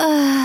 Uh,